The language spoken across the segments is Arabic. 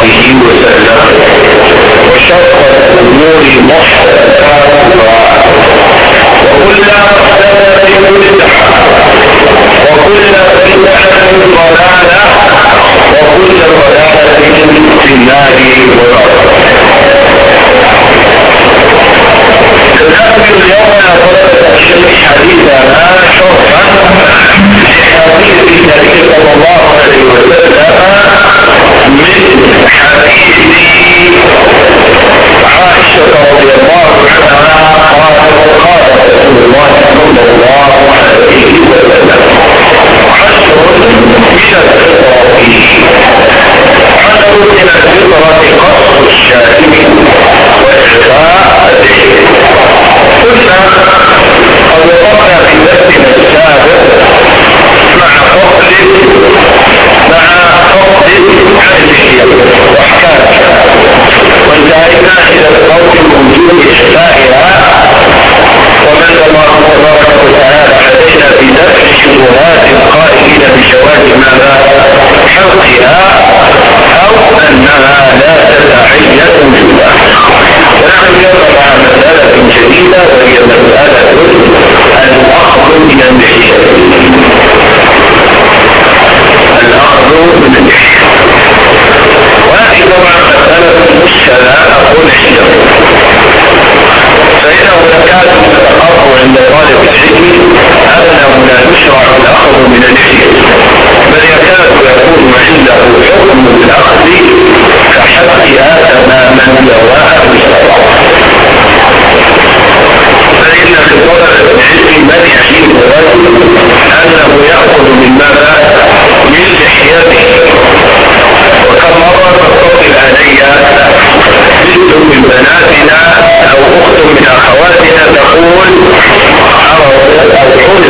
وصحبه وسلم وشر الأمور محدثاتها وكل محدثة بدعة وكل بدعة ضلالة وكل ضلالة في النار وبعد نذكر اليوم يا الشيخ حديثنا شرحا لحديث النبي صلى الله عليه وسلم من حديث عائشة رضي الله عنها قالت قال رسول الله صلى الله عليه وسلم عشر من الفطرة عشر من الفطرة قصر الشارب وإخفاء قلنا أو وقعنا في درسنا السابق مع فضل وانتهينا إلى الصوت الوجود إشفائها ومن تبارك وتعالى علينا بدفع شبهات القائلين بجواز ماذا حقها أو أنها لا تتعين وجودها ونحن اليوم مسألة جديدة وهي مسألة الأخذ من المحيط طبعا مسألة مشكلة أقول عنده فإنه يكاد التقاطع عند طالب العلم أنه لا يشرع الأخذ من العلم بل يكاد يكون عنده حكم الأخذ كحقها تماما سواء الشرع فإن في طلب العلم من يحيي أنه يأخذ من ماذا؟ من لحيته وكم مرة إلي من بناتنا أو أخت من أخواتنا تقول أو أو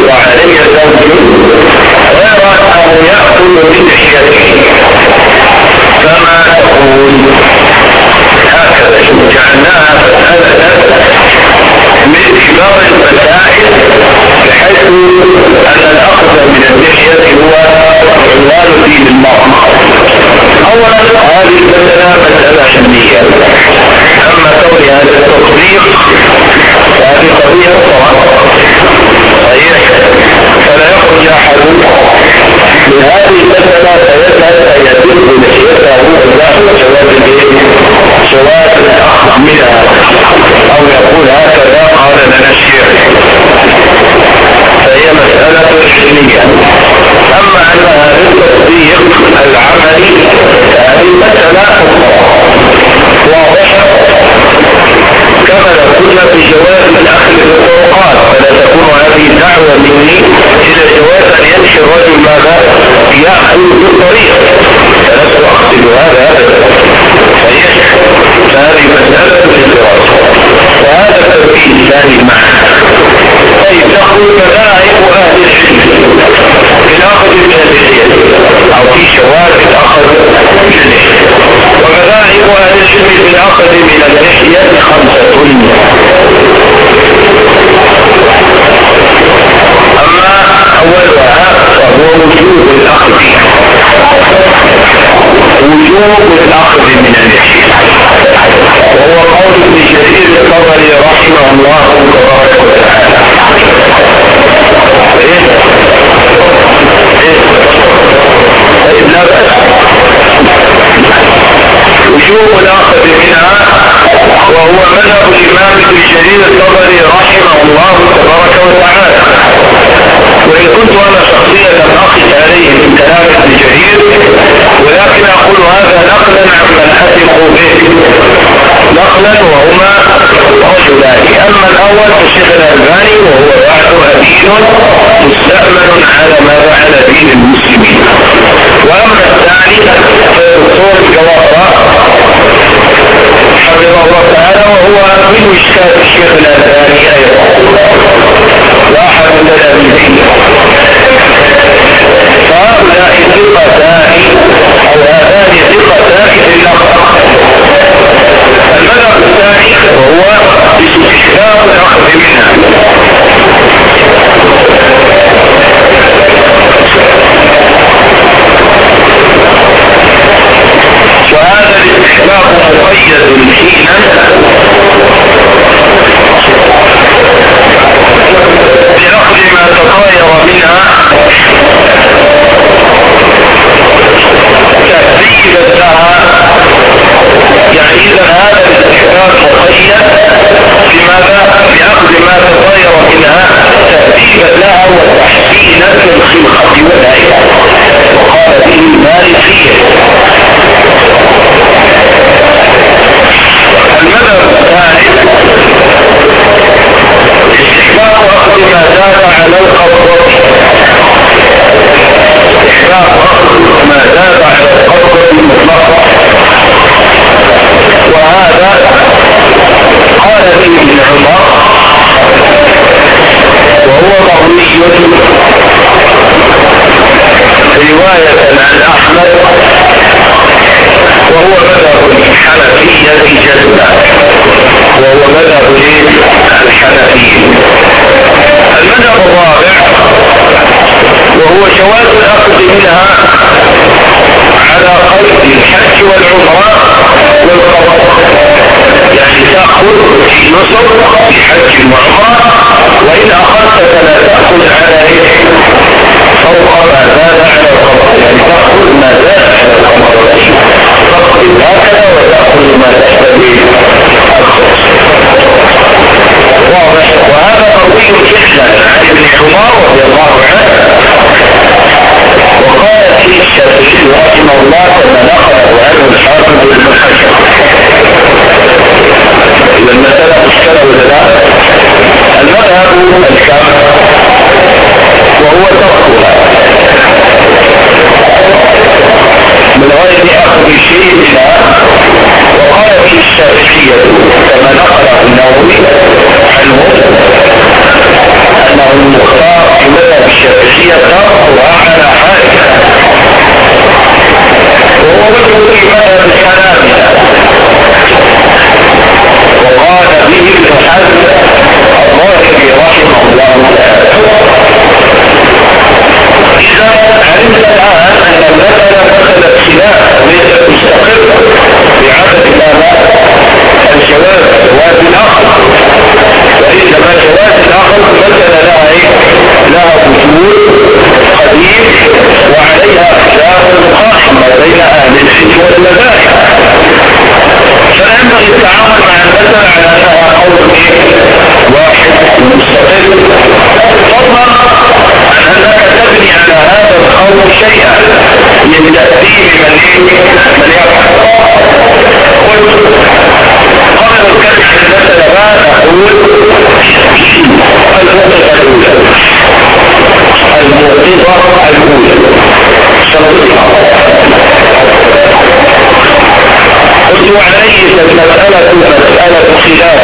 اشكال رواية عن أحمد وهو مذهب الحنفية جزما وهو مذهب الحنفية. المذهب الرابع وهو جواز الأخذ منها على قيد الحج والعمرة والقضاء يعني تأخذ نصر في حج وعمرة وإن أخذت فلا تأخذ على إيه؟ فوق ما زاد على القضاء يعني تأخذ ما زاد على القضاء تأخذ هكذا وتأخذ ما الخمس واضح. وهذا مروي جدا عن ابن عمر رضي الله عنه. وقال الشافعي رحمه الله كما نقله عنه الحافظ بن حجر إذا المساله مشكله ولا لا المذهب الكامل وهو تركها من غير أخذ شيء منها وقال فيه الشافعية كما نقله النووي عنه أنه المختار في مذهب الشافعية تركها على حالها وهو وجه في مذهب الحنابلة. وقال به ابن حزم الظاهري رحمه الله تعالى إذا علمت الآن أن المساله دخلت خلاف وليست مستقره بعدد ماذا الجواز جواز الآخر وانما جواز الآخر مساله لها إيه؟ لها وجود قديم وعليها خلاف قائم بين أهل العلم والمذاهب. فلا ينبغي التعامل مع المسألة على أنها قول واحد مستقل. فضلا أنك تبني على هذا القول شيئا من تأثير من من يفعل قلت قبل الكلام عن المسألة ما نقول الموقفة الأولى. الموقفة الأولى. شرطها قلت وليست المسألة مسألة خلاف.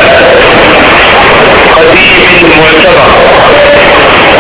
قديم معتبر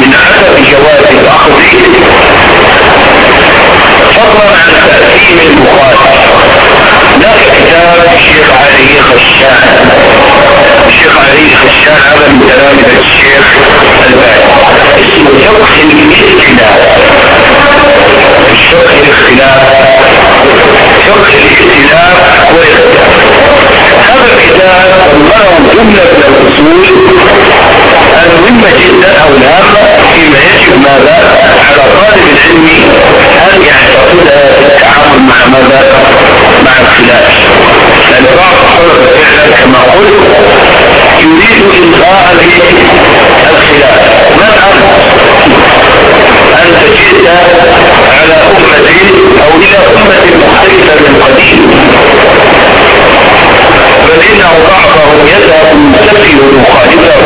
من عدم جواز الأخذ. فضلا عن تأثيم المخالف لا كتاب الشيخ علي خشان الشيخ علي خشان هذا من تلامذة الشيخ الباني اسمه فقه الاختلاف فقه الاختلاف فقه الاختلاف. والاختلاف هذا الكتاب ضمنه جملة من الأصول المهمة جدا أو الهامة فيما يجب ماذا؟ على طالب العلم أن يعتقدها في التعامل مع ماذا؟ مع الخلاف لأن بعض الطلبة فعلا كما قلت يريد إلغاء على أمة أو إلى أمة مختلفة من قديم بل إنه بعضهم يذهب يستفي ويخالفه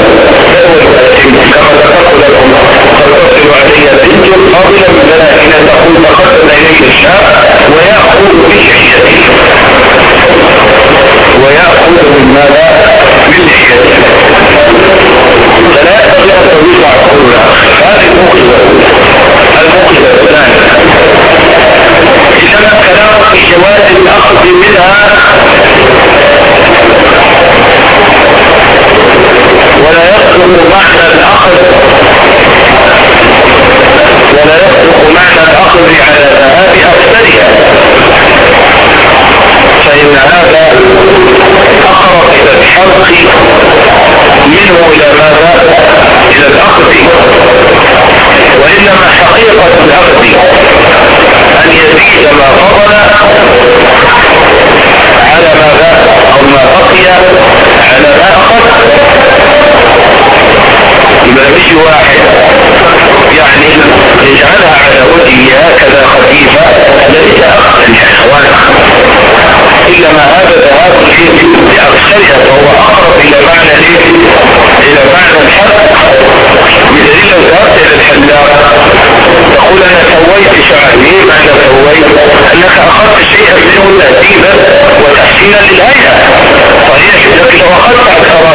كما ذكرت لكم قد تصل علي بنت قابلة من ذلك تقول تقدم إليه الشاب ويأخذ بلحيته ويأخذ من ماذا؟ من لحيته فلا يستطيع أن تضيف عقول هذه المخزة المخزة الثانية جواز الأخذ منها ولا يخلق معنى الأخذ ولا يخلق معنى الأخذ على ذهاب أكثرها فإن هذا أقرب إلى الحرق منه إلى ماذا؟ إلى الأخذ وإنما حقيقة الأخذ أن يزيد ما فضل على ماذا أو ما بقي على ما أخذ. يبقى مش واحد. يعني يجعلها على وجهه هكذا خفيفة ليس أخذ إخوان إلا ما هذا ذهاب لأكثرها فهو أقرب إلى معنى إلى معنى الحق بدليل لو ذهبت إلى الحلاق تقول أنا سويت شعري إيه معنى سويت أنك أخذت شيئا منه تأديبا وتحسينا للهيئة. صحيح لكن لو أخذت أكثره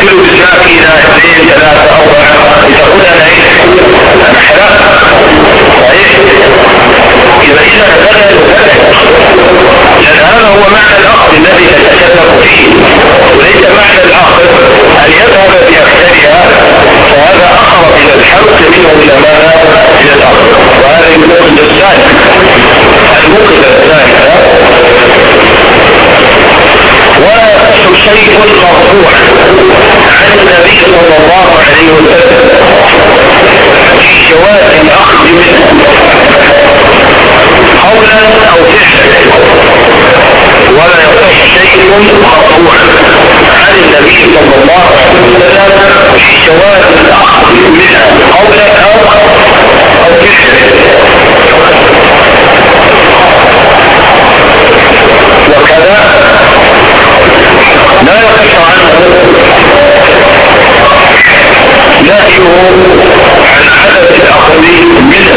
كل بالساكنة اثنين ثلاثة أربعة لتقول أنا حلاق صحيح إذا إذا هذا لأن هذا هو معنى الأخذ الذي تتكلم فيه. وليس معنى الأخذ أن يذهب بأكثرها فهذا أقرب إلى الحرق منه إلى ماذا؟ إلى الأخذ. وهذا الموقد الثاني الموقد الثالثة وشيء مرفوع عن النبي صلى الله عليه وسلم. في جواز الأخذ منه. قولا أو فعلا. ولا يصح شيء مقطوع عن النبي صلى الله عليه وسلم في جواز الأخذ منها قولا أو أو فعلا. وكذا لا يصح عنه. نهيه عن عدم الاخذ منها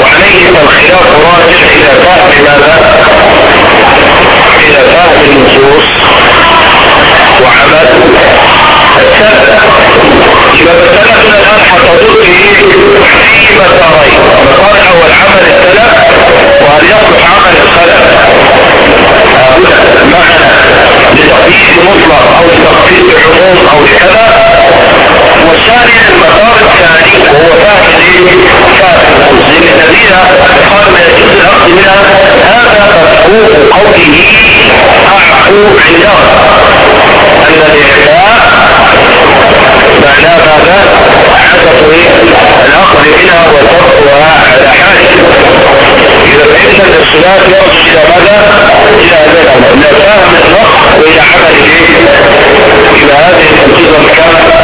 وعليه فالخلاف راجع إلى فهم ماذا؟ إلى فهم النصوص وعمل السلف. إذا مسألتنا الآن حتدور في مسارين مسار اول عمل السلف وهل يصلح عمل الخلف معنى لتخفيف مطلق أو لتخفيف عموم أو لكذا. والثاني المسار الثاني وهو فهم الايه فهم المسلم الذين قالوا ما يجوز الأخذ منها هذا مفهوم قوله أعفو عندهم أن الإعفاء معناه ماذا؟ عدم الأخذ الخلاف يرجع إلى ماذا؟ إلى هذا الأمر إلى فهم النص وإلى عمل إلى هذه التنفيذ الكاملة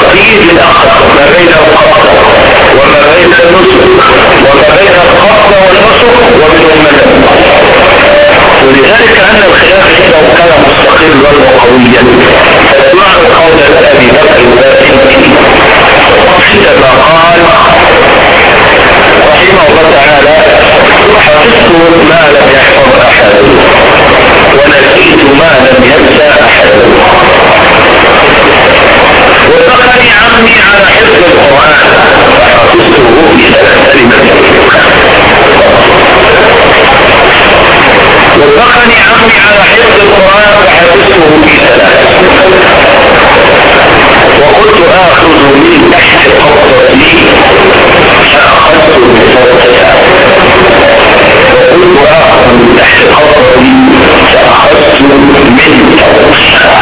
التقييد الآخر ما بين القبضة وما بين النسك وما بين القبضة والنسك المدن، ولذلك أن الخلاف عنده كان مستقلا وقويا فاسمعوا قول الابي بكر الباقي عندما قال رحمه الله تعالى حفظت ما لم يحفظ أحد ونسيت ما لم ينسى أحد. حرصني على حفظ القرآن. فحفظته بثلاث كلمات وفقني عمي على حفظ القرآن فحفظته بثلاث وكنت آخذ من تحت قبضتي فأخذت بثلاثة وكنت آخذ من تحت قبضتي فأخذت من توسعها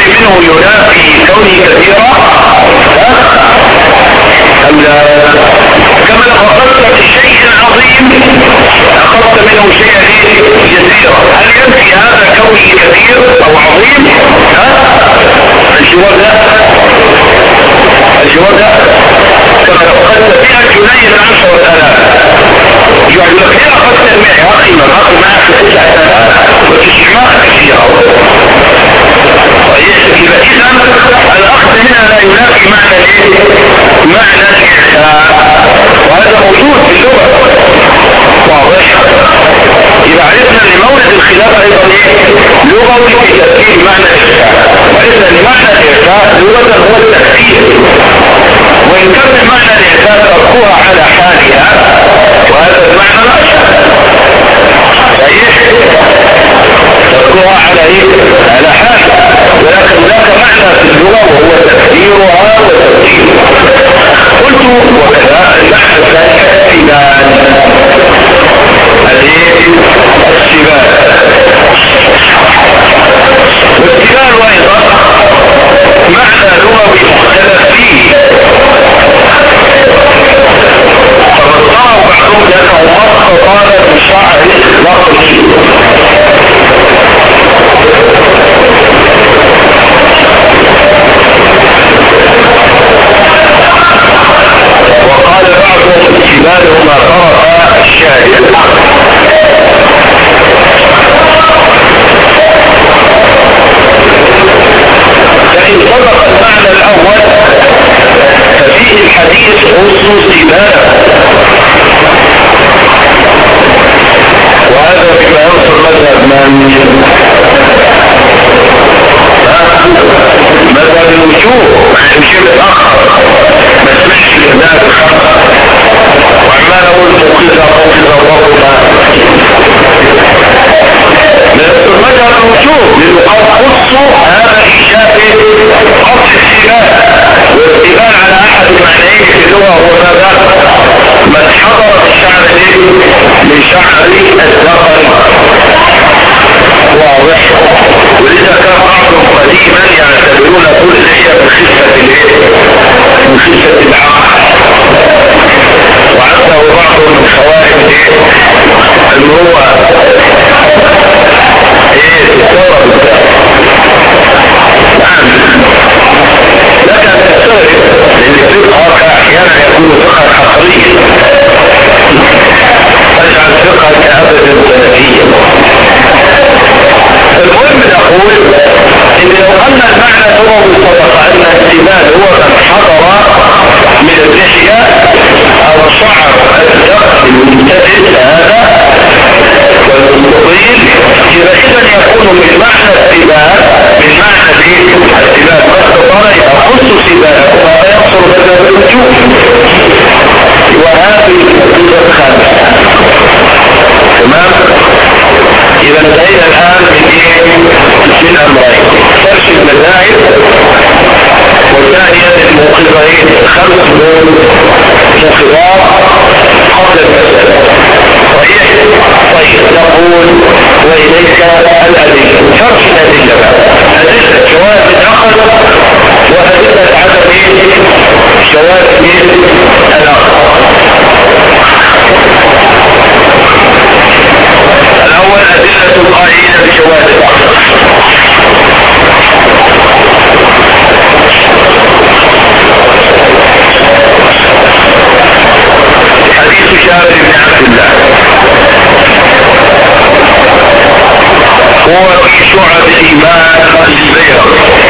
كل منه ينافي كونه كثيرا. أم لا كما أخذت الشيء العظيم أخذت منه شيئا يسيرا. هل ينفي هذا كونه كثير أو عظيم؟ ها؟ الجواب لا. الجواب لا. كما أخذت بها جنيه العشر والآلاف الإسلام هو شعب الإيمان خالد البيض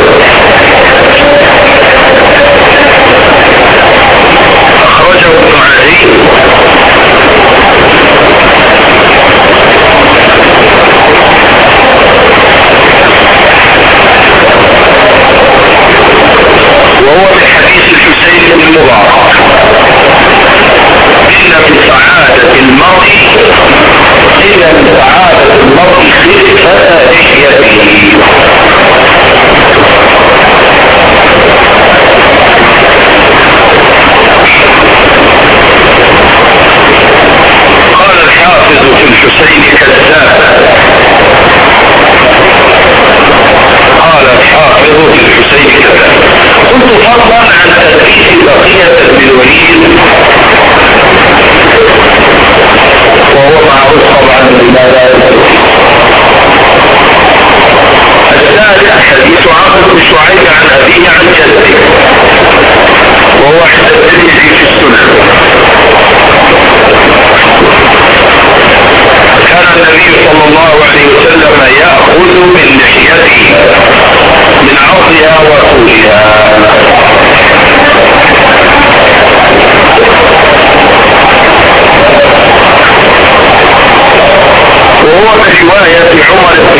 رواية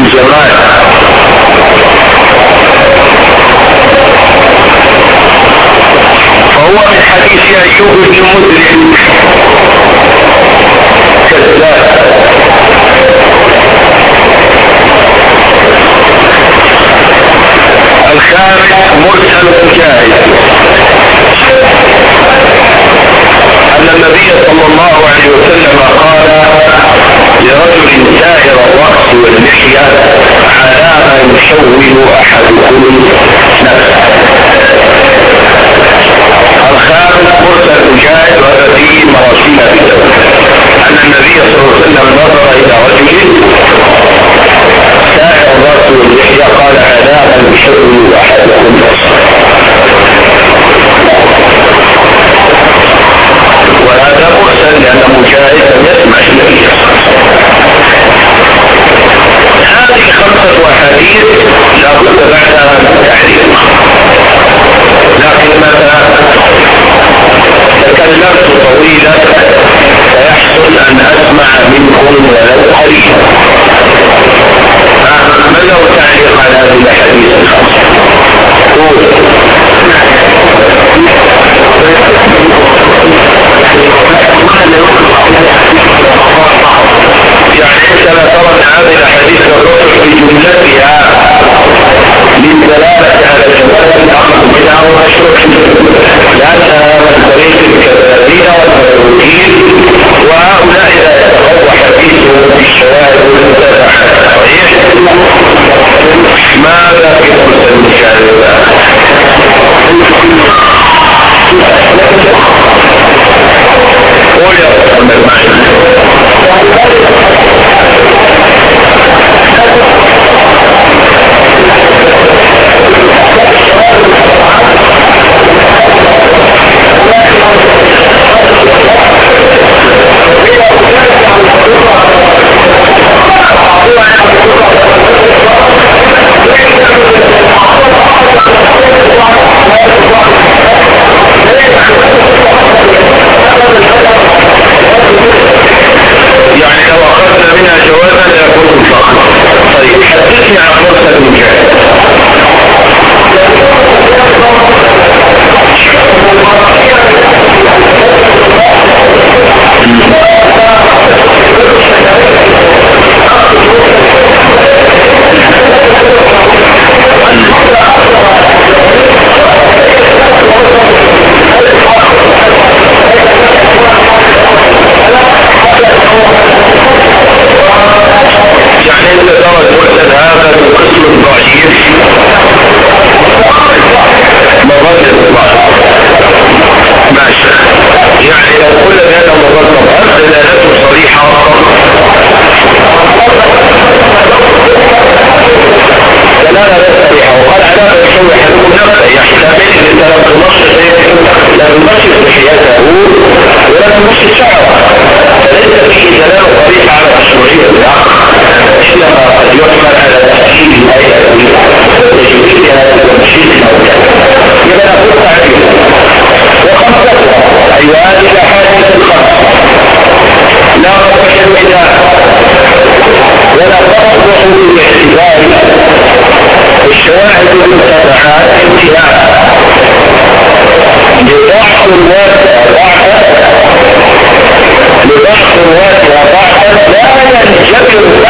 الجمال. فهو من حديث أيوب بن مسلم. كذاب. الخامس مرسل مجاهد. أن النبي صلى الله عليه وسلم قال لرجل سائر الرأس واللحية على ما يشوه أحدكم نفسه. الخامس مرسل مجاهد وهذا في مراسيل بكر أن النبي صلى الله عليه وسلم نظر إلى رجل سائر الرأس واللحية قال على ما يشوه أحدكم نفسه. وهذا مرسل لأن مجاهد هذه خمسة أحاديث لا بد بعدها من تعريف لكن متى تكلمت طويلا فيحصل أن أسمع منكم ولو قليلا. ما له تعليق على هذه الأحاديث؟ الخمسة قول يعني انت لا ترى هذه الأحاديث الرسل في جملتها من دلالة على جواز الاخذ منها ومشروع لانها من طريق الكذابين والمروجين وهؤلاء لا يتقوى حديثهم بالشواهد والمتابعات صحيح ماذا في مرسل المشاهد قول يا محمد معي. يعني لو أخذنا منها جوازا لا يكون مطلقا. طيب حدثني عن مرسل المجاهد يعني انت ترى المرسل هذا من قسم ضعيف مرات الضعف ماشي. يعني لو قلنا بهذا مرتب هل دلالته صريحة دلالة غير صريحة. وقال علامة يسوي نفسه يحتمل ان لم تنشط لا تنشط لحيته ولا تنشط شعرة. فليس فيه دلالة صريحة على مشروعية العقل حينما قد يحمل على لا تصح بها ولا تصلح بالاعتبار الشواهد المتبعات امتناعا لضعف الواسع ضعفا لضعف الواسع ضعفا لا ينجبر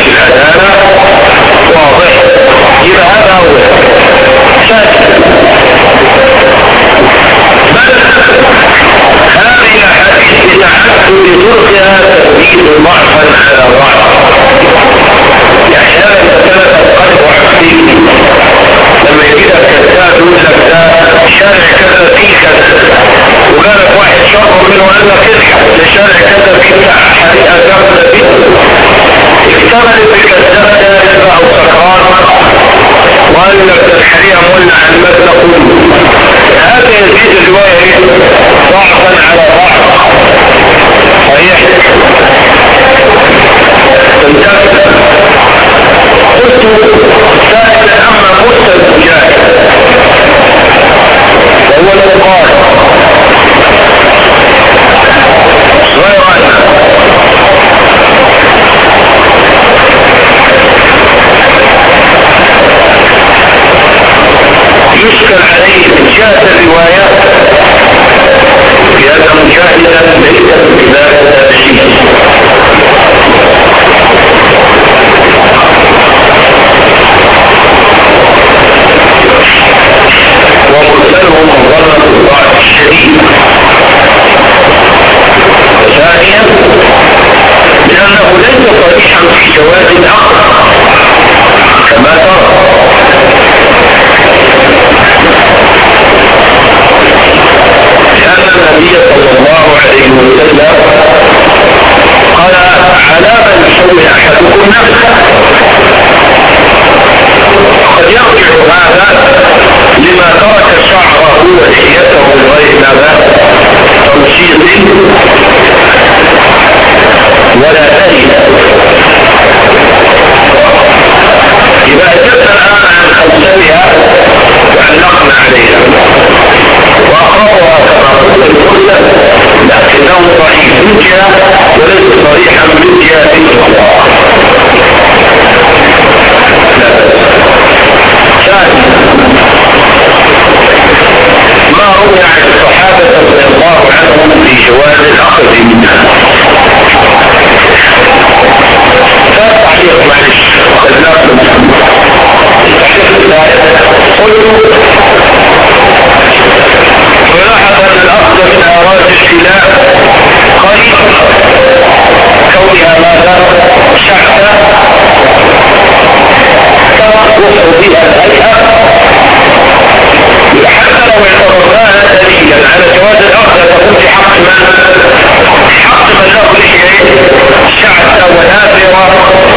في تركيا تبديد كذاب يقول لك ده شارع كذا فيه كذا. وجالك واحد شر منه قال لك اضحك. ده شارع كذا فيه بتاع حريقه جامده جدا ده يبقى سكران وأنك تسحريها مولى عن ما تقول هذا يزيد الرواية ضعفا على ضعف. صحيح. قلت سائلا أما مرسل مجاهد وهو المقارن يشكل عليه من جهة الروايات. بأن مجاهدا ليس بذلك. وسلم قال على من يسوي أحدكم نفسه؟ قد يرجع هذا لما ترك شعره ولحيته بغير ماذا تمشيط ولا دليل إذا أجبنا الآن عن خمستها وعلقنا عليها. وأقربها كما قلت. المرسل لكنه ضعيف من جهة وليس صريحا من جهة الله. ثاني ما روي عن الصحابة رضي الله عنهم في جواز الأخذ منها. تعليق معلش. قلت ولاحظ أن الأخذ ومن اراد ابتلاء كونها ماذا شعثة تصلح بها الهيئة. حتى لو اعتبرناها دليلا على جواز الأرض تكون في حق من؟ حق من له لحية شعثة ونافرة.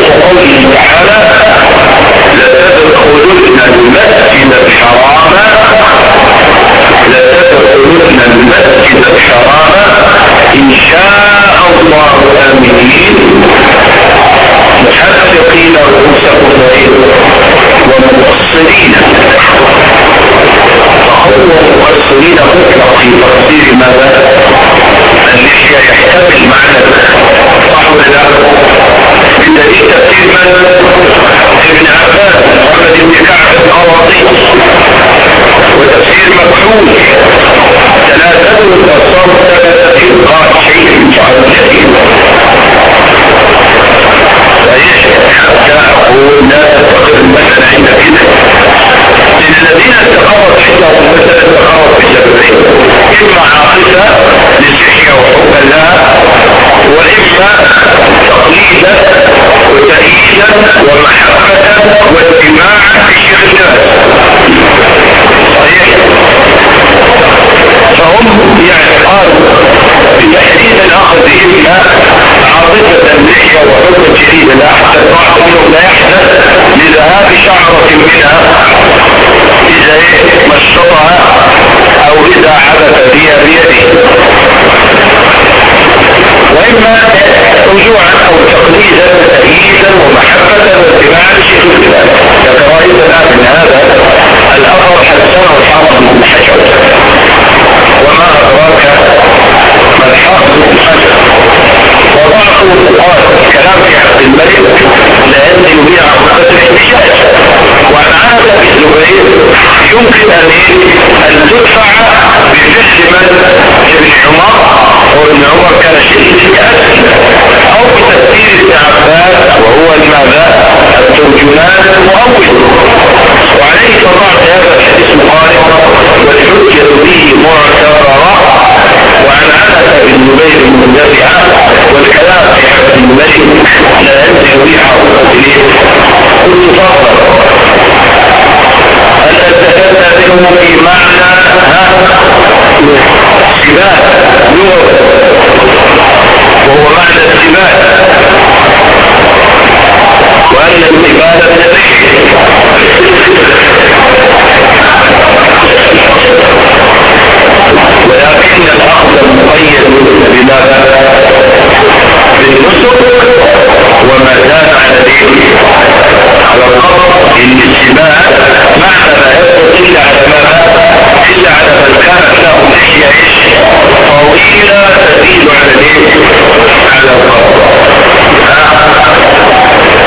وقوله تعالى لتدخلن المسجد الحرام إن شاء الله آمنين محققين رؤوسكم ومقصرين فهو مقصرين مطلق في تقصير ماذا؟ الاشياء يحتمل معنى صح ولا لا؟ دليل تفسير من ابن عباس محمد بن كعب الأراضي وتفسير مكحول ثلاثة أصاب ثلاثة قاطعين قاطعين فإيش؟ حتى أقول لا تتخذ المثل عند كده للذين استقرت عندهم مثل استقرت في سببين إما عاطفة للدنيا وحبا لها وإما تقليدا وتأييدا ومحبة واتباعا في الشيخ صحيح؟ فهم يعتقدوا بتحديد الأخذ اما عاطفة اللحية وحكم جديد. لا حتى لا يحدث لذهاب شعرة منها إذا مشطها أو إذا حدث بها بيده. وإما رجوعا أو تقليدا تأييدا ومحبة واتباعا لشيخ البلاد كراهية الآن من هذا الأثر حسنه الحافظ بن حجر وما أدراك ما بن حجر. وضعه قال كلام في عبد الملك لأن يبيع عقبة الاحتجاج وعن عادة الزبير يمكن أن أن تدفع بفعل من؟ ابن عمر. وابن عمر كان شديد الكأس أو بتفسير ابن عباس وهو لماذا الترجمان المؤول. وعليه فضعت هذا الحديث مخالف والحجة به معتبرة وعن انس بن زبير المندفعة والكلام في حفظ الملك لا ينزل بها إليه. قلت فضل هل استفدت منه في معنى سباق لغة وهو معنى السباق وأن السباق ولكن الأخذ مقيد بماذا؟ بالنسك وما زاد على ذلك على القبر إن السباق معنى ما يثبت إلا على ماذا؟ إلا على من كانت له لحيه طويله تزيد على؟ على القبر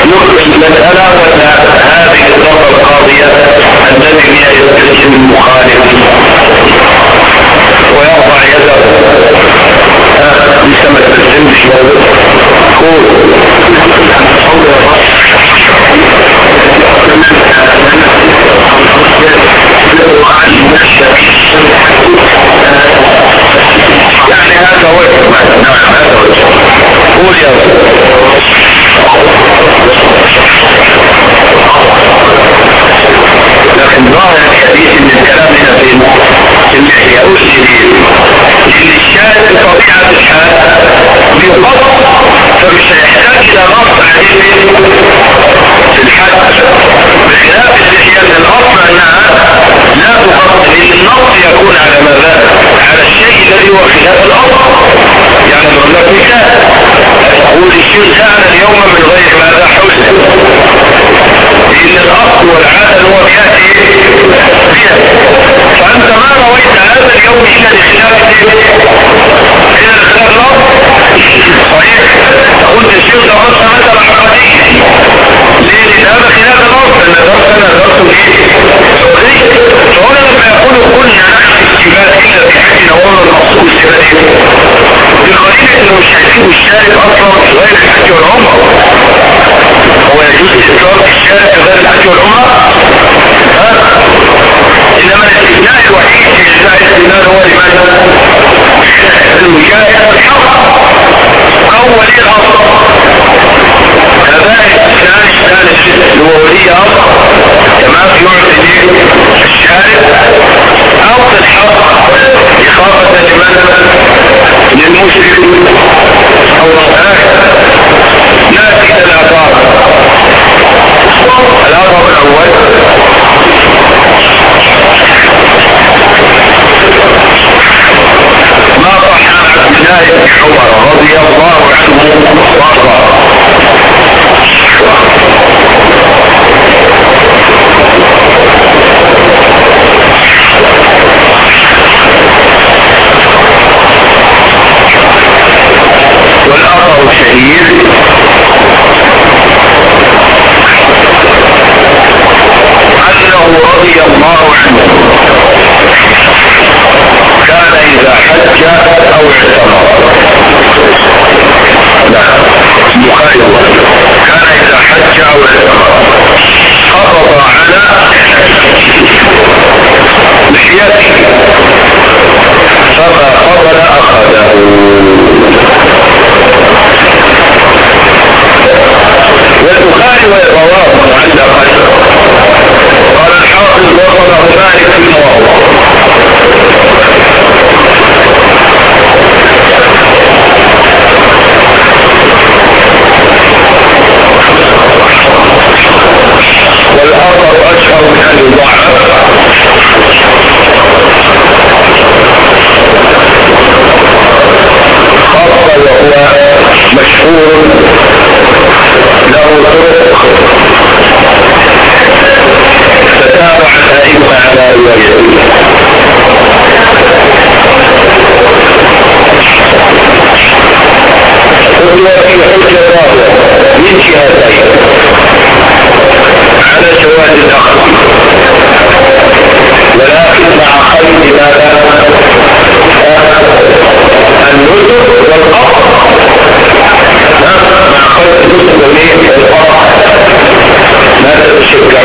نقبل المسألة ولا هذه الضربة القاضية التي هي يستلزم المخالف ويرفع يده لسه ما تستلزمش قول يعني هذا وجه. نعم هذا وجه. قول يا لكن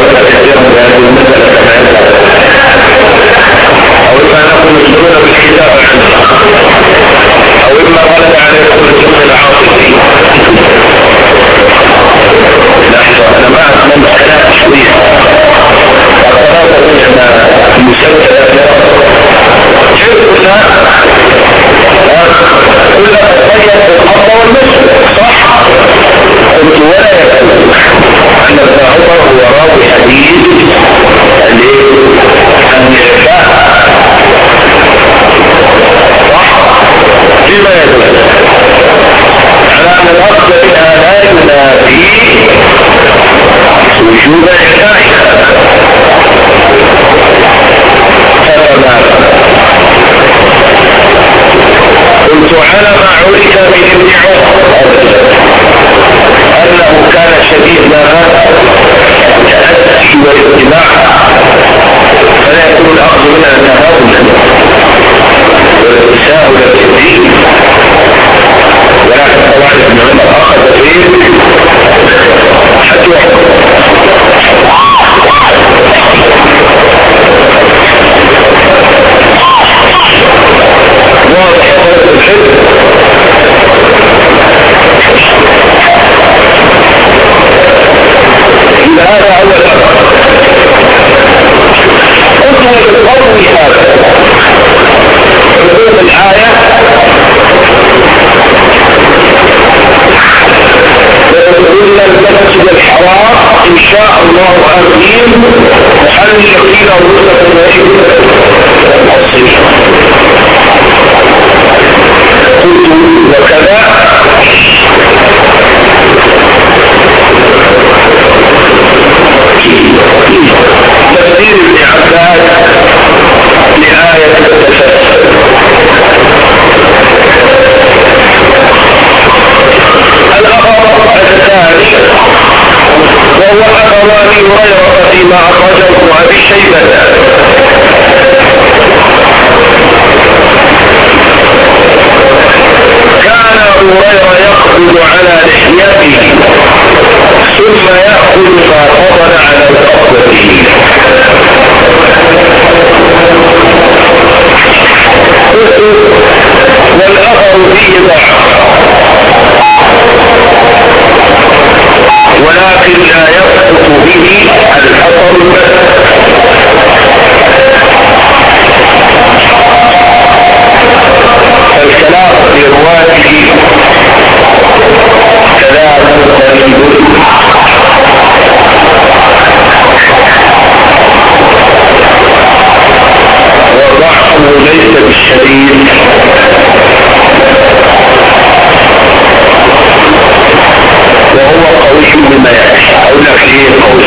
اختلف كثيرا في هذه المسألة كما يذهب أو إما نقول السنة بالكتاب عندنا أو إما ورد عليكم السنة العاطفي لحظة أنا ما أتمنى كلام شوية الثلاثة منها مسجلة شركنا كل الطيب بالحظ والنصر صح قلت ولا يكون ان ابن عمر هو راوي حديث النساء صح فيما يدل ان الاصل بها لا ينافي وجوب قلت على ما عرف من ابن عمر أنه كان شديد ماذا التأسي والاتباع فلا يكون الأخذ منها تهاونا والتساهل في الدين ولكن طبعا ابن عمر أخذ فيه. حتى قولي هذا حدود الآية ويقولون المسجد الحرام ان شاء الله امين محلقين رؤوسكم ومحصنين قلت وكذا أبي هريرة فيما أخرجه أبي شيبة. كان أبو هريرة يقبض على لحيته ثم يأخذ ما فضل على القبضة والأثر فيه ضعف. ليس بالشديد وهو قوي بما يأتي أقول لك ليه قوي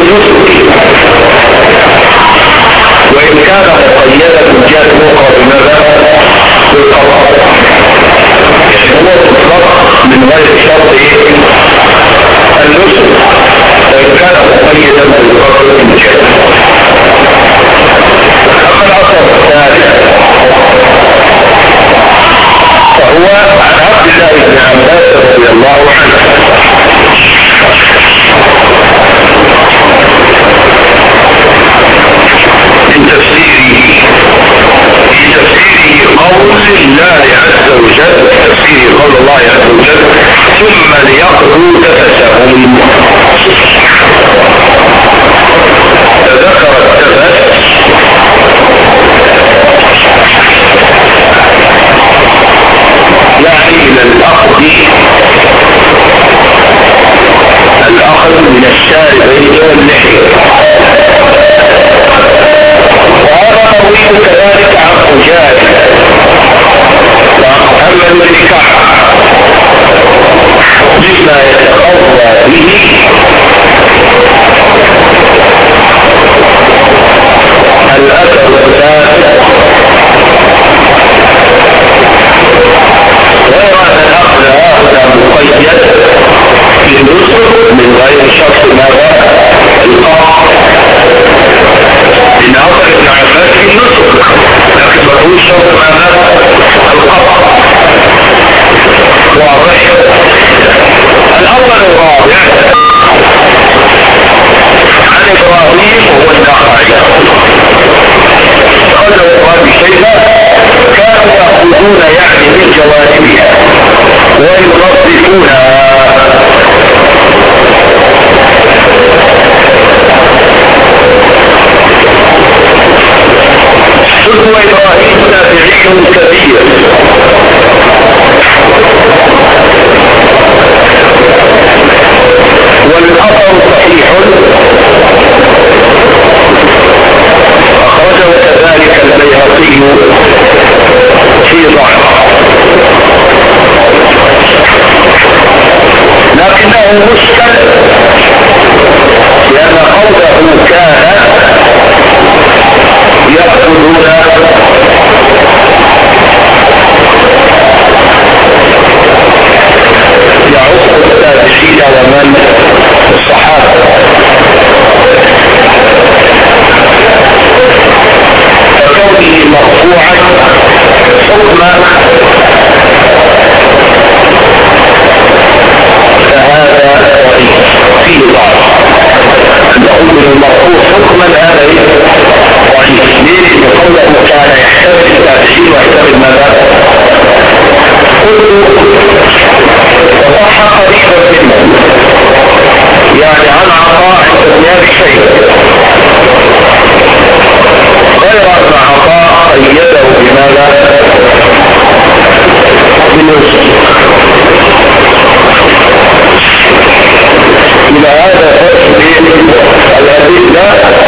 غير ليقضوا تفسهم فذكر التفس يعني إلى الأخذ. الأخذ من الشارب واللحيه وهذا مروي كذلك عن مجاهد وعن محمد بن مما يتقوى به. الأثر الثالث. غير أن الأخذ هذا مقيد بالنسك من غير شرط ماذا القطع ان أثر ابن عباس في النسك لكن مفهوم شرط ماذا القطع واضح؟ الأول الرابع عن إبراهيم وهو النخعي قال إبراهيم شيئا كانوا يأخذون يعني من جوانبها وينظفونها ثم إبراهيم تابعي كبير صحيح أخرجه كذلك البيهقي في ضعف لكنه مشكل لأن قوله كان يأخذون إلى هذا تسبيل الادله احاديث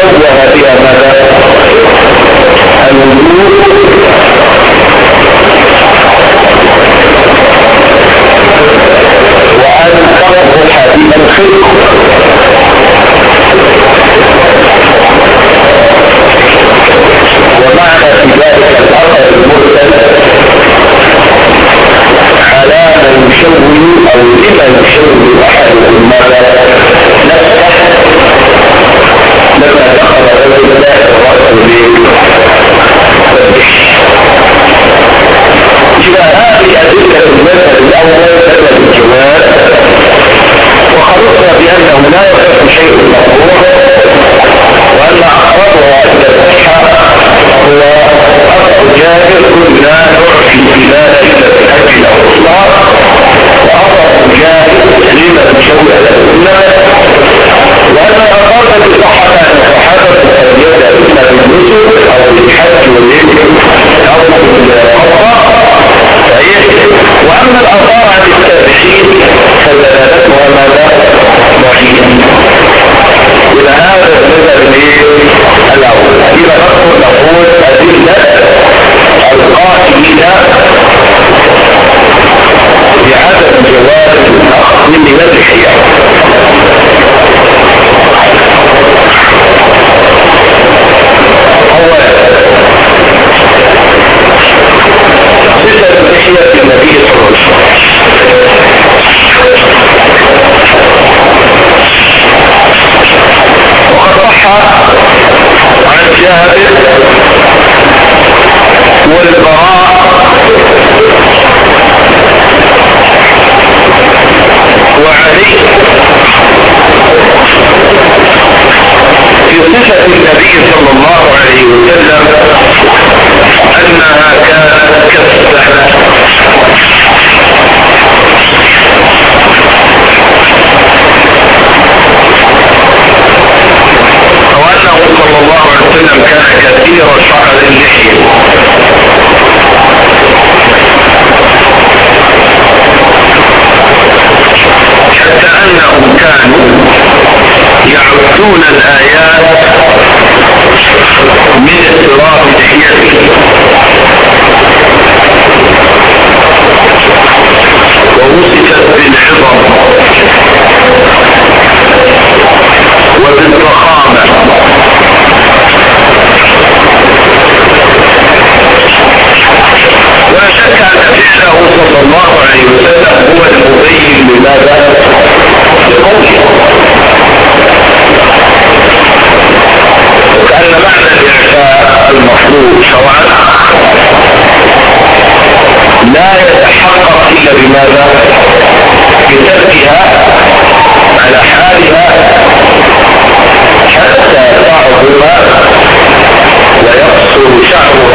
Allah'a hati olun. هو المبين لماذا لقوله. وكأن معنى الإعفاء المفروض شرعا لا يتحقق إلا بماذا بتركها على حالها حتى تعظم ويقصر شعرها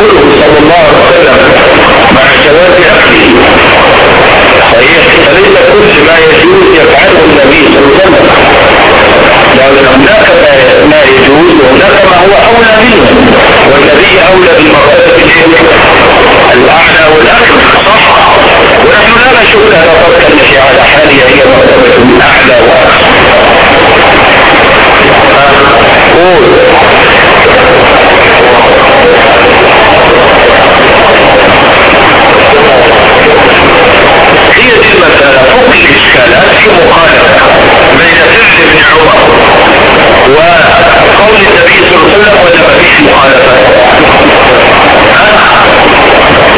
النبي صلى الله عليه وسلم مع جواز اكله صحيح فليس كل ما يجوز يفعله النبي صلى يجوز وهناك ما هو أولى منه والذي أولى بمرتبة الأعلى والأكبر صح؟ ونحن لا نشهد على ترك النفي على حالها هي مرتبة أعلى وأكبر قول. هي دي المسألة. فوق الإشكالات في مقارنة بين سر بن عمر قول النبي صلى الله عليه وسلم ولا مفيش مخالفة.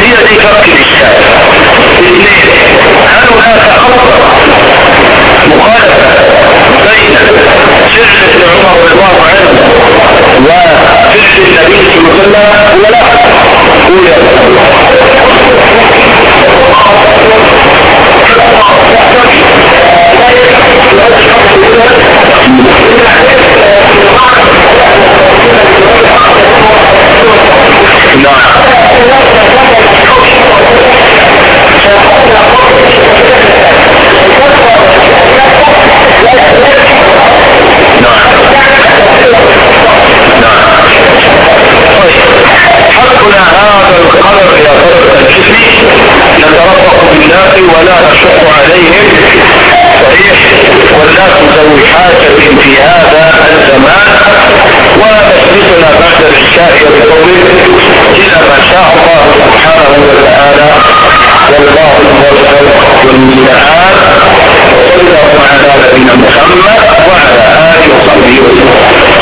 هي دي فرق الإشكال؟ اثنين هل هناك أمر مخالفة بين سر ابن عمر رضي الله عنه وسر النبي صلى الله عليه وسلم ولا؟ قول يا رسول الله. نعم. نعم. نعم. حقنا هذا يا فرد نترفق ولا نشق عليهم. صحيح. ولا ذوي حاجة في هذا. شاء يتطور إلى ما شاء الله سبحانه وتعالى. والله الموفق والمستعان وصلى الله على نبينا محمد وعلى آله وصحبه وسلم.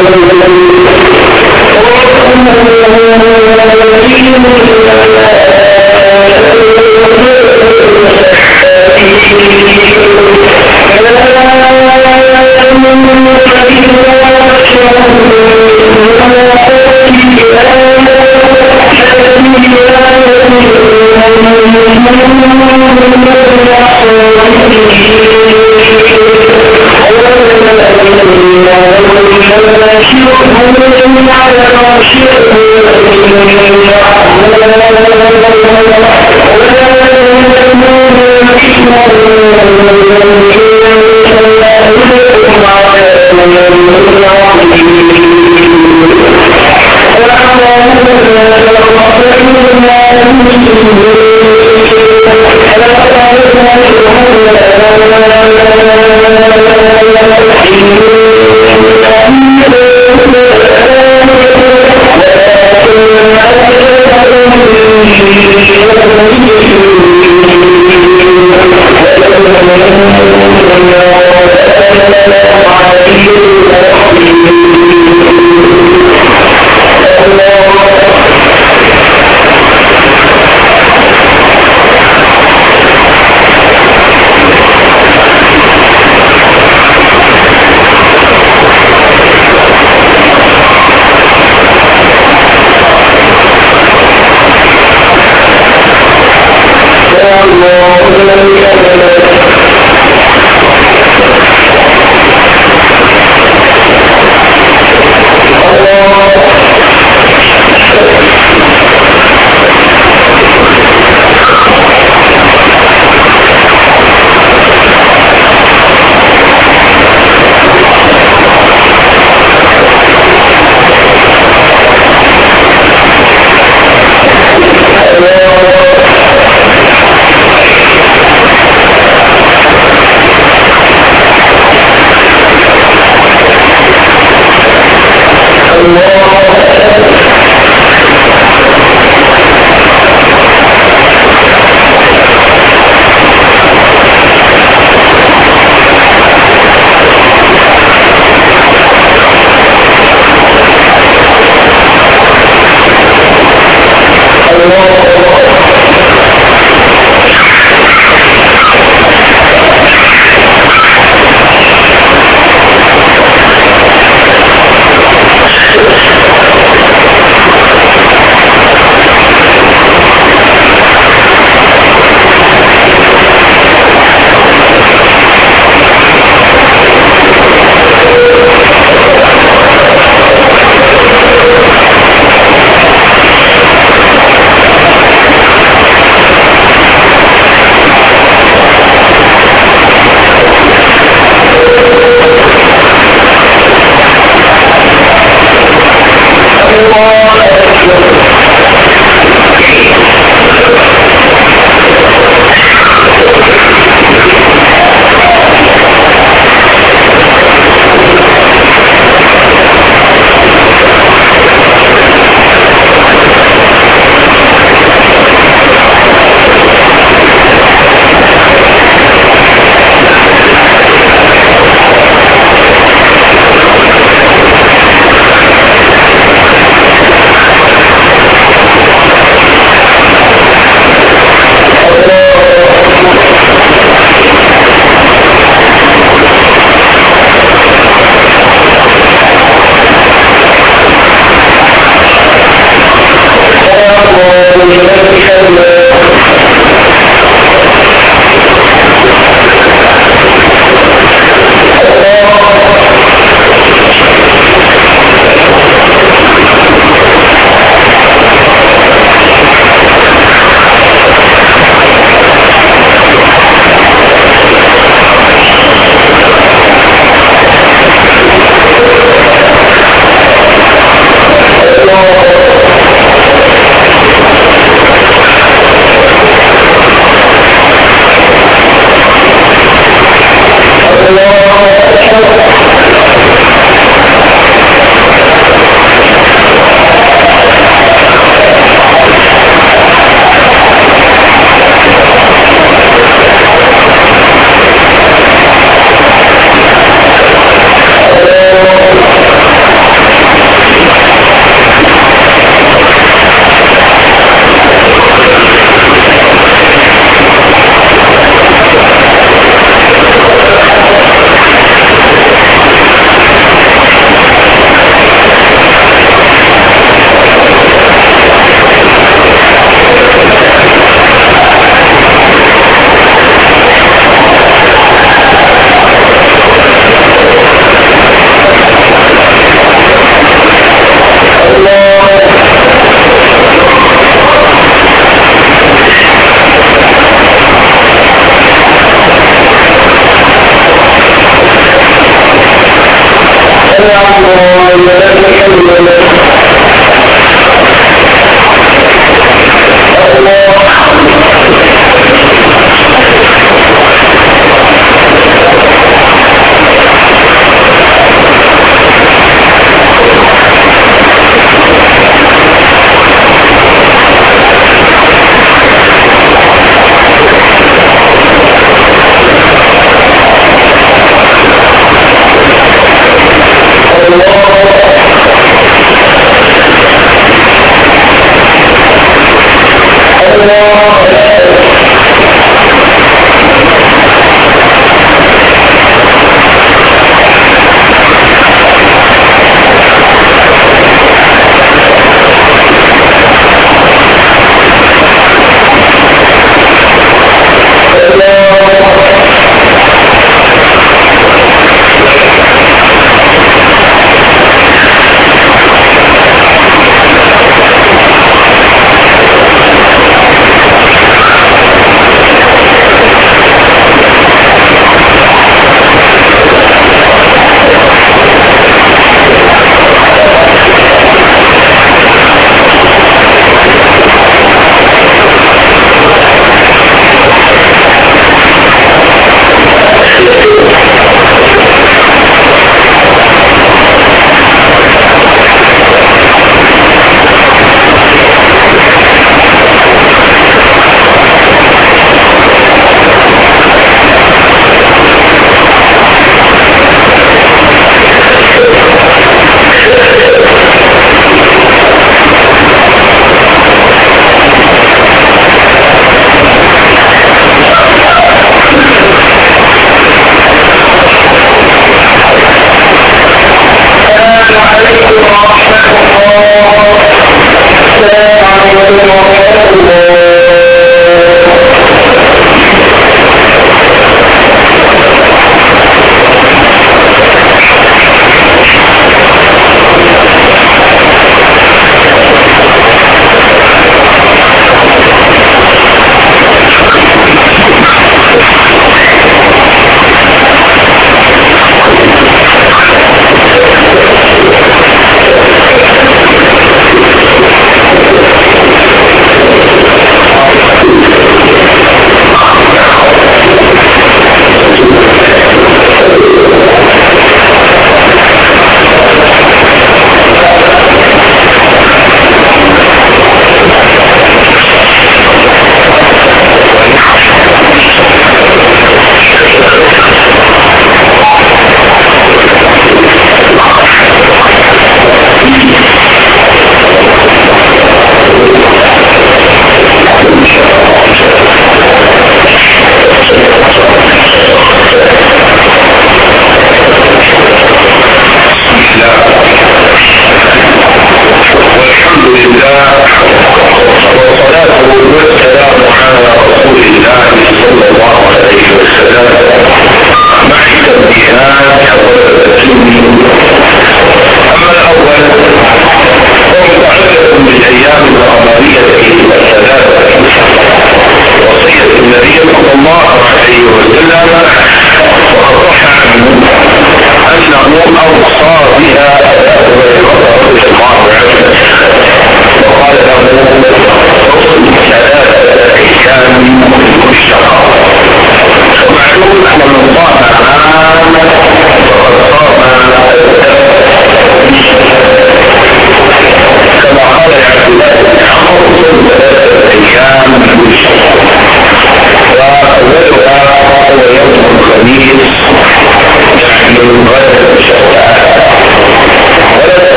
ഉള്ളത് حين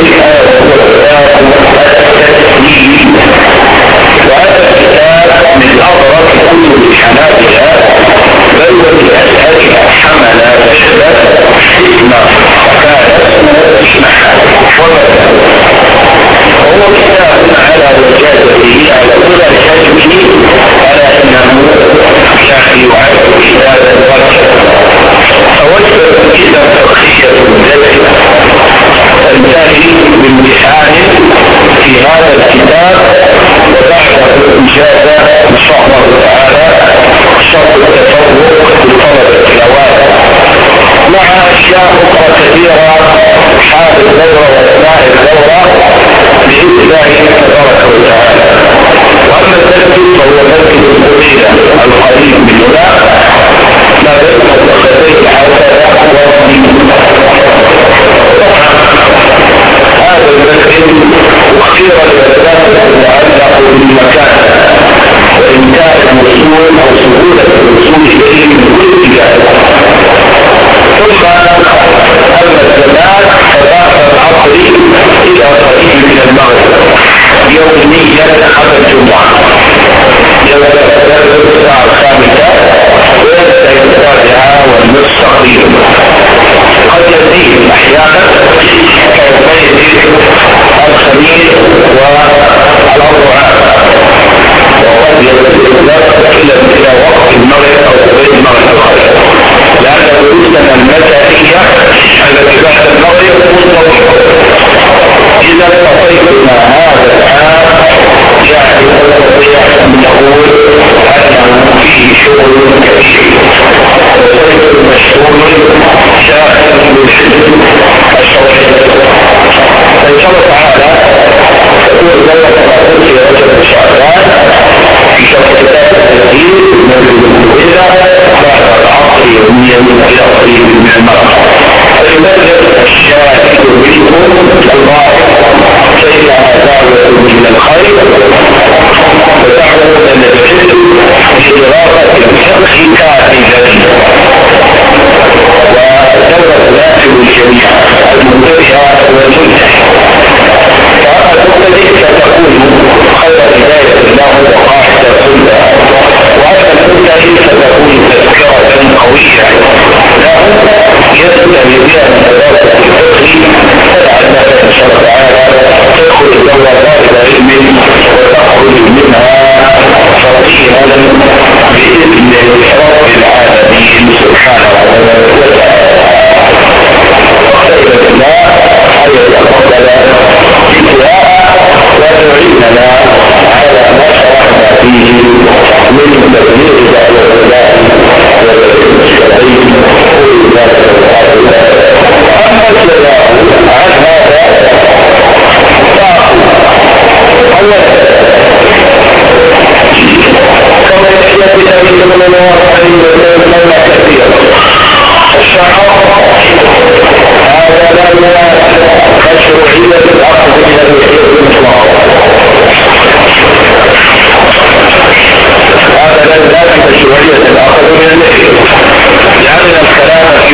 Thank you.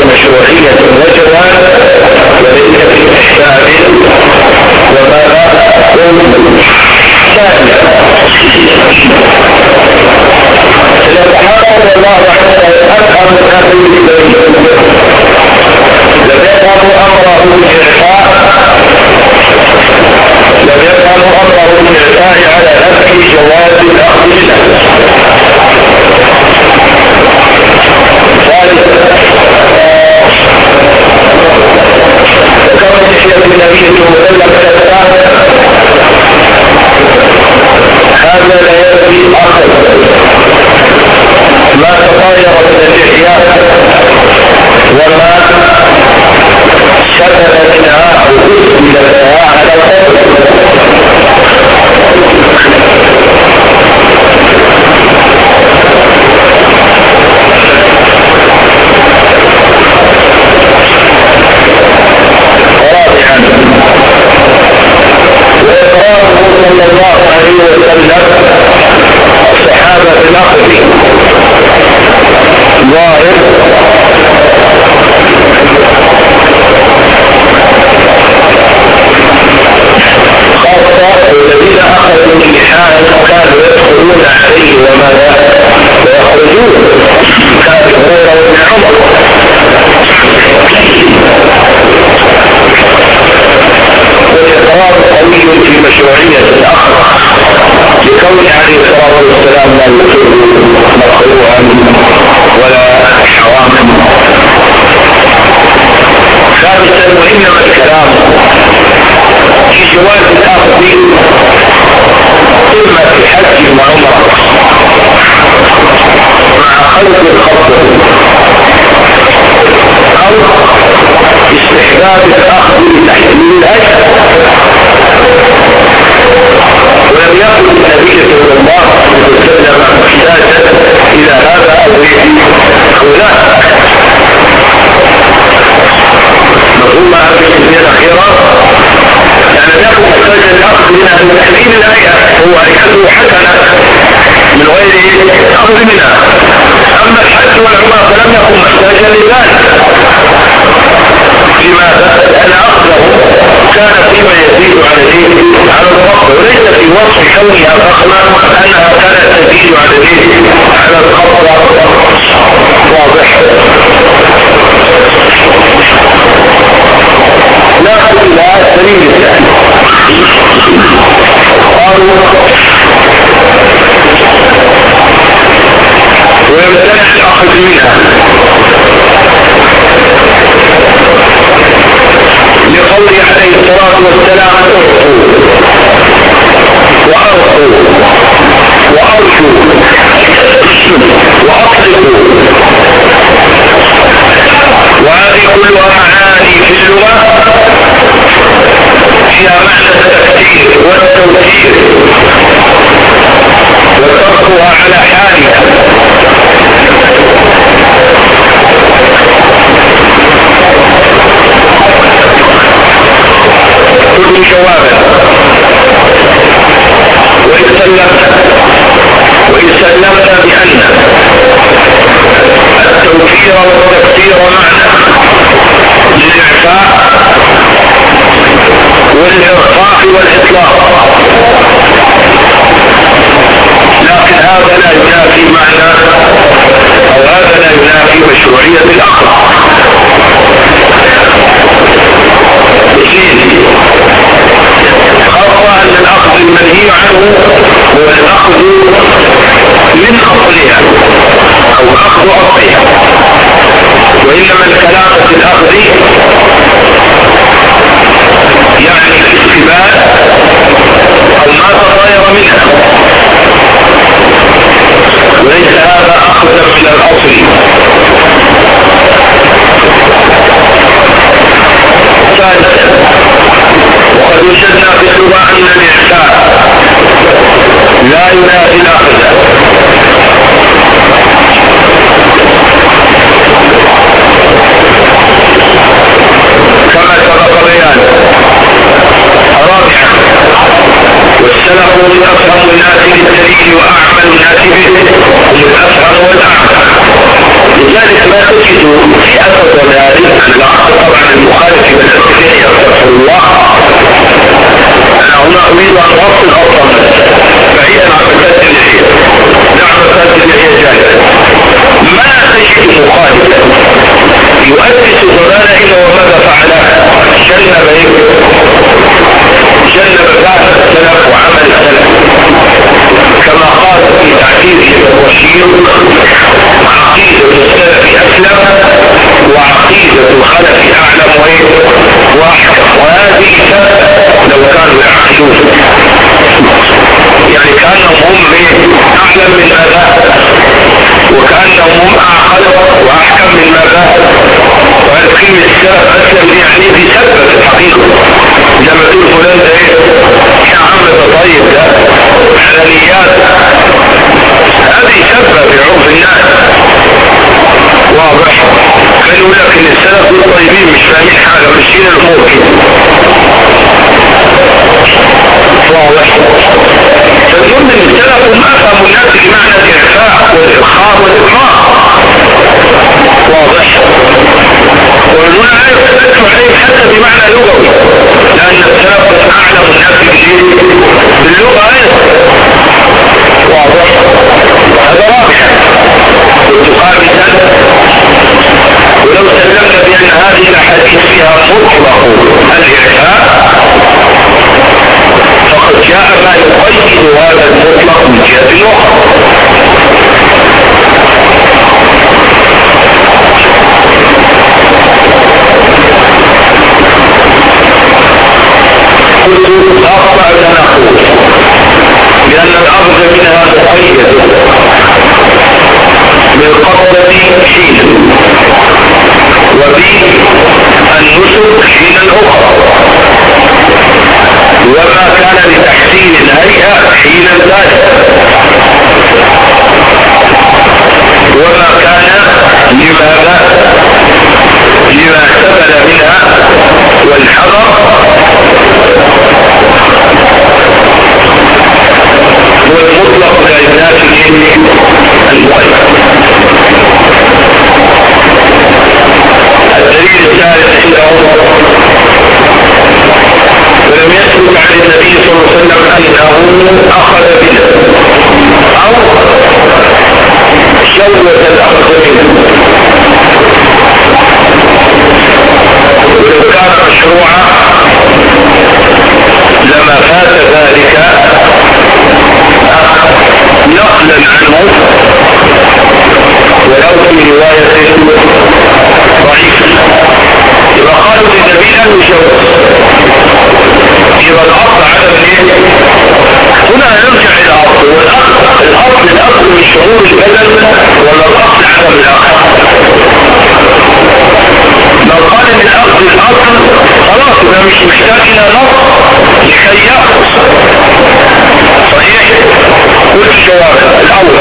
مشروعية النجوى وليس باستحسان وماذا ثانيا سبحان الله حتى أفهم أبي لم يفهم أمره بالإعفاء لم يفهم أمره بالإعفاء على نفسه جواز الأخذ منه يشرك هذا لا يبغي ما تطاير من وما شبه منها أو كونها ضخمة أنها كانت تزيد على الايه؟ على الخطر واضح ناخذ إلى الدليل الثاني قالوا ويمتنع الأخذ منها لقوله عليه الصلاة والسلام وارجوا واطلقوا وهذه كلها معاني في اللغة فيها معنى التفكير والتوكيل وتركها على حالها كل جوابا وإن سلمت وإن سلمت بأن التوكيل والتفكير معنى للإعفاء والإرقاء والإطلاق. لكن هذا لا ينافي معنى أو هذا لا ينافي مشروعية الأخذ أصلها وإنما الكلام في الأخذ يعني الاستباد أو ما تطاير منها وليس هذا أخذا من الأصل. ثالثا وقد وجدنا في اللغة أن الإحسان لا ينافي الأخذ. من افهم الناس بالدليل وأعمل الناس به هم الافهم والاعمى لذلك ما تجد في اثر ذلك الآخر طبعا المخالف الابتدائي استغفر الله. أنا هنا أريد أن اوصل أصلا بعيدا عن مساله اللحيه نعم مساله اللحيه جاهزه ما تجد مخالفا؟ يؤسس ضلالة وماذا فعل؟ جنب إيه جنب فعل السلف وعمل السلف. كما قال في تعبير الرشيد عقيدة السلف أسلم وعقيدة الخلف أعلم وايه واحكم وهذه لو كانوا يعقلون يعني كأنهم هم أعلم من ماذا؟ وكأنهم هم اعقل وأحكم من ماذا؟ وهذا كلمة السلف أسلم دي يعني دي في الحقيقة. لما تقول فلان ده إيه؟ يا عم ده طيب ده علانيات هذه سبب في عرف الناس. واضح. كان يقول لك ان السلف دول طيبين مش فاهمين حاجة ماشيين الأمور واضح. فالمهم ان السلف هم افهموا الناس بمعنى الإعفاء والإرخاء والاقرار واضح. وهنا لا يختلف عليه حتى بمعنى لغوي لأن السلف أعلم الناس بالايه باللغة أيضا. واضح. هذا رابعا قلت خامسا. ولو سلمنا بأن هذه الأحاديث فيها مطلق الإعفاء فقد جاء ما يقيد هذا المطلق من جهة أخرى قلت أقطع تناقض لأن الأرض منها مقيدة. بالقبضة حين وبالنسك حين أخرى وما كان لتحسين الهيئة حين ذلك وما كان لماذا؟ لما سبل منها والحذر والمطلق ينافي المقيد الدليل الثالث عن النبي صلى الله عليه وسلم أنه أخذ منه أو شوت الأخذ منه. ولو كان مشروعا لما فات ذلك نقلا عنه. ولو في رواية ضعيفة. وقالوا قالوا للنبي لا يبقى الاصل عدم الايه هنا نرجع إلى الاصل والاصل الاصل الاصل من شعور البدن ولا الاصل عدم الاصل لو قال ان الاصل الاصل خلاص يبقى مش محتاج إلى نص لكي يأخذ. صحيح؟ قلت الجواب الأول.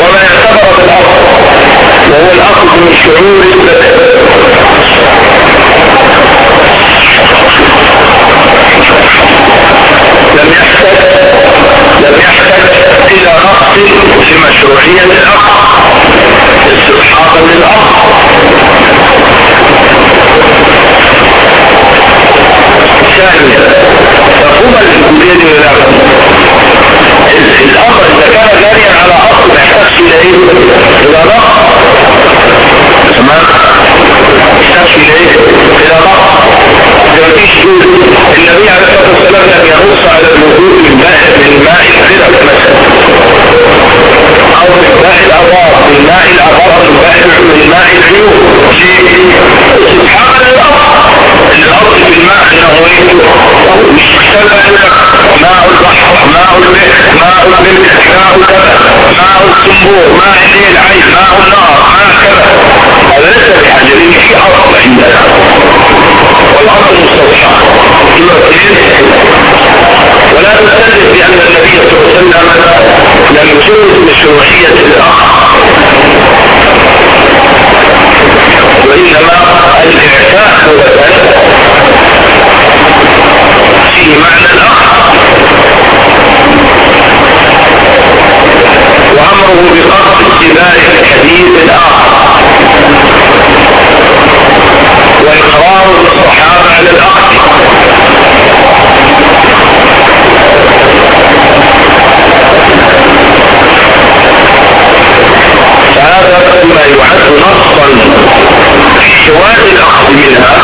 وما يعتبر بالاصل وهو الأخذ من شعور لم يحتاج إلى نقص في مشروعية الأخذ. استحقاقا للأخذ. ثانيا تقوم المدير للأخذ. الامر إذا كان جاريا على اصل ما يحتاجش إلى إيه؟ إلى ضغط تمام؟ يحتاجش إلى إيه؟ إلى ضغط ما فيش النبي عليه الصلاة والسلام لم ينص على الوضوء من ماء من ماء مثلا. أو من ماء الابار من ماء الابار من ماء العيون سبحان الله. ان الاصل في الماء انه إيه مش محتاج ماء البحر ماء البحر ماء الملك ماء كذا ماء الصنبور ماء العين ماء النار ماء كذا هذا ليس بحاجه لأن في اصل عندنا والاصل مستصحب ولا تستدل بان النبي صلى الله عليه وسلم لم يجوز مشروعيه الآخر وإنما الإعتاق فيه معنى الأخر وأمره بقصد اتباع الحديث الآخر. وإقرار الصحابة على الأخذ. فهذا ما يعد نصا جواز الاخذ منها.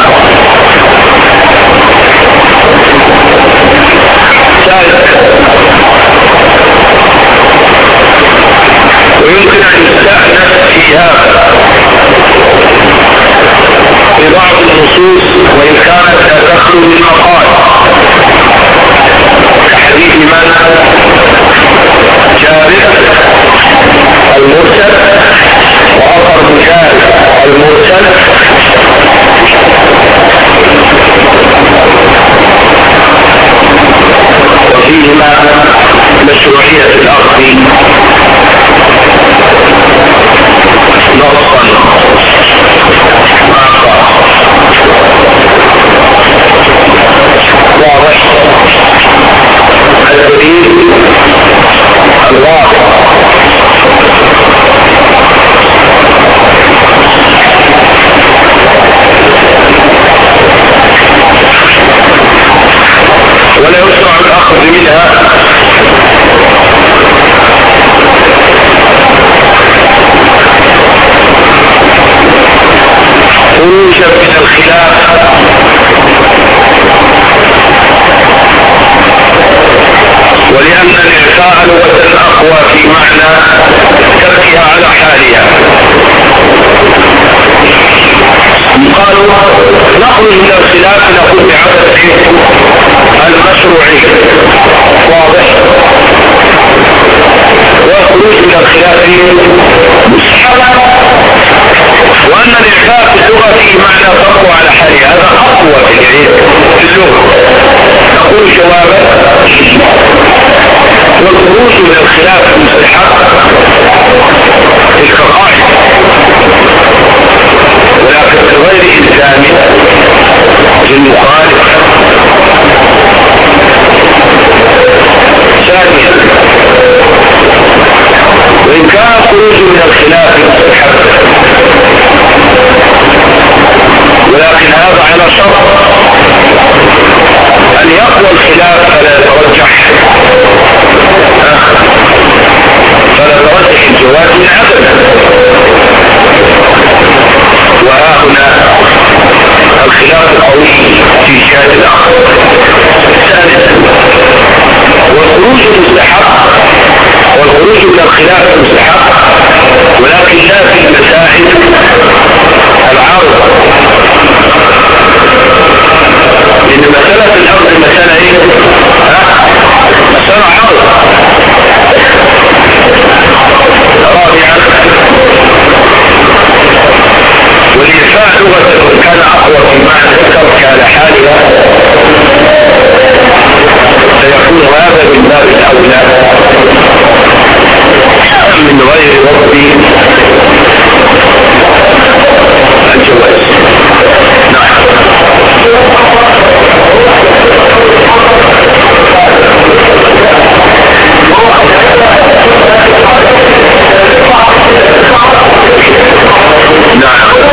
ويمكن أن يستأنف في هذا. في بعض النصوص وإن كانت لا تخلو من مقال. كحديث من؟ جابر المرسل واخر مجاهد المرسل. وفيهما مشروعية الأرض. نصا على شرط أن يقوى الخلاف فلا يترجح. فلا يترجح الجواز من عدم. وها هنا الخلاف قوي في الآخر. ثالثا والخروج مستحب والخروج من الخلاف مستحب ولكن لا في المسائل العارضة. لأن مسألة الأرض مسألة إيه؟ مسألة عارضة رابعا والإرفاع لغة كان أقوى في معنى الترك على حالها. سيكون هذا من باب الأولى. من غير وقت الجواز. نعم.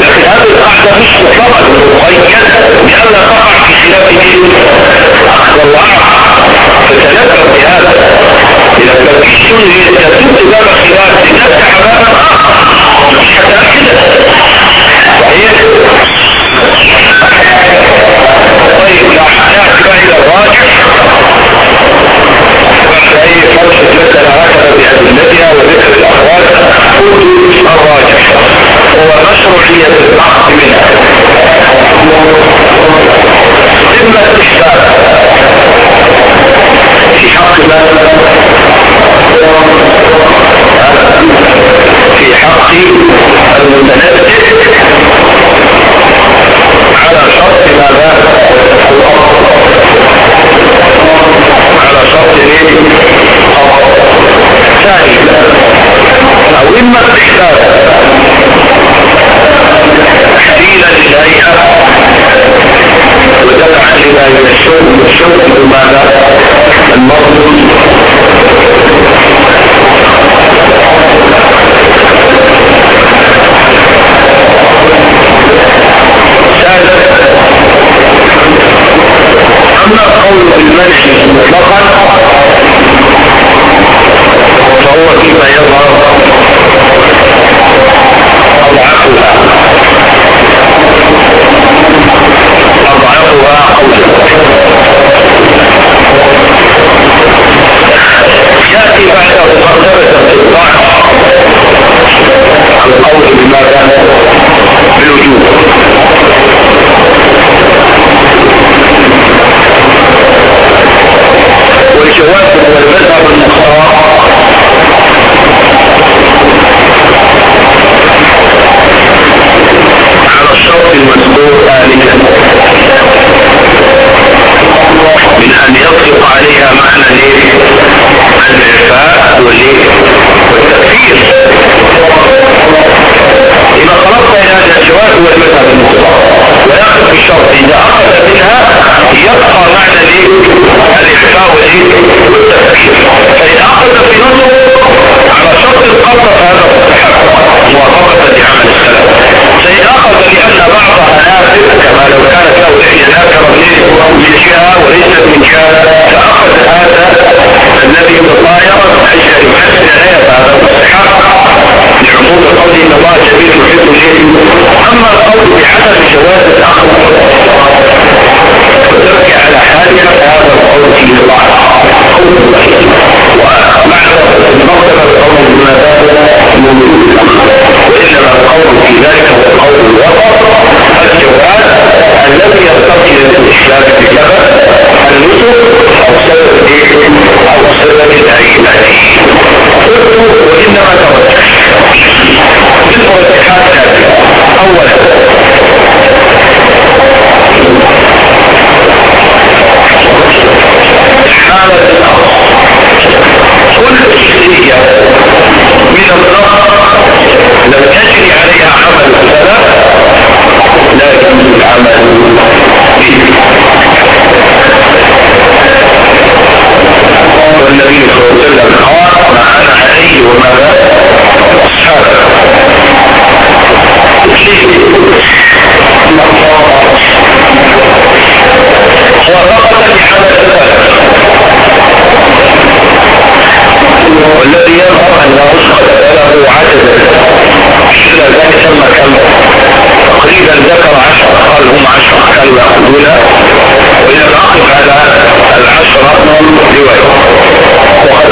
لكن هذه إذا ما فيش باب خلاف لتفتح باب آخر. صحيح؟ طيب لو هنرجع إلى الراجح. فأي فرصة مثل عقد بأدلتها وذكر Dia sudah 是啥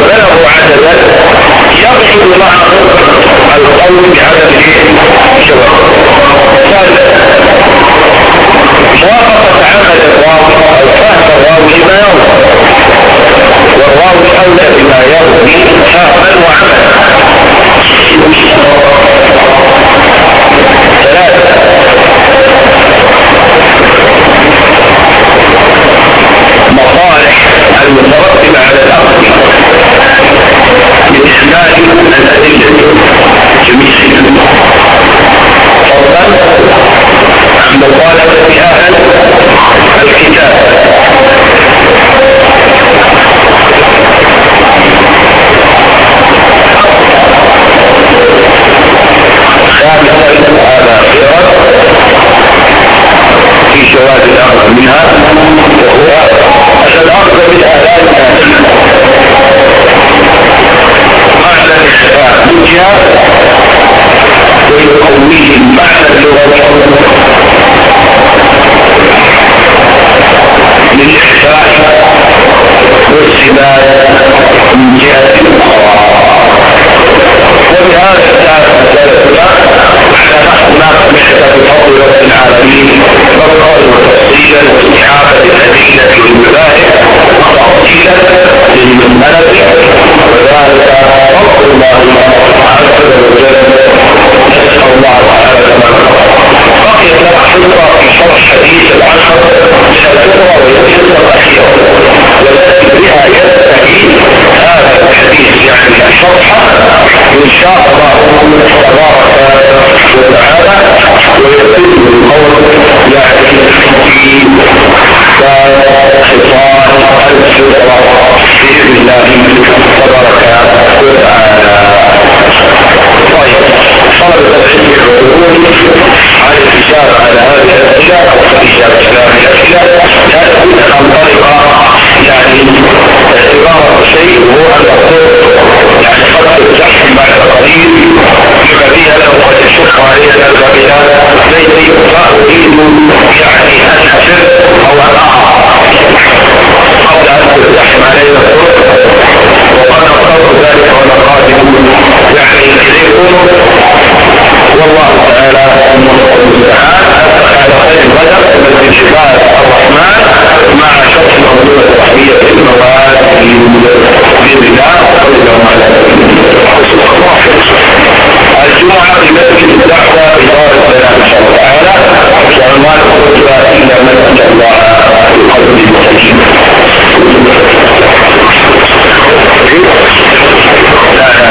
بلغوا عددا يقصد معه القول بعدد الشباب ثالثا موافقة عمل الراوي أو فهم لما يروي. والراوي أولى بما يروي فهما وعملا الواجب الأدلة جميعها فضلا عن مخالفة أهل الكتاب في جواز الأمر منها وهو أن الأمر من أهلالنا جاء لقوله بعد اللغة. للإحساس والسباية من جهة أخرى وبهذا الثالث ثالثنا إحنا نحن بفضل رب العالمين نظرا وتفصيلا واستعابة الأدلة والملائكة للمسألة وذلك فضل الله عز وجل نسأل الله تعالى بقيت لنا حصة في شرح حديث العشر من الفترة وهي الفترة الأخيرة ولكن بها يستهين هذا الحديث يعني شرحه إن شاء الله تبارك وتعالى ويتم القول يعني في أحكام خطاب على هذه الأسئلة أو الإجابة على هذه الأسئلة لا تكون عن طريق يعني عبارة شيء هو أن تقول يعني قد تتحكم بعد قليل بما فيها لو قد تشق عليها الألبابية ليس لا أريد يعني أن أشد أو أن أعرف قبل أن تتحكم علينا الطرق وأنا أقرر ذلك وأنا قادم يعني إليكم والله تعالى المستعان على خير البدر من انشقاق الرحمن مع شرط منظومة الوحية في المواد بإذن الله وإذا ما الجمعة في مسجد الدعوة إدارة بيان إن شاء الله تعالى. وعنوان الخطبة إلى من أتى الله بقلب المسلمين لا لا.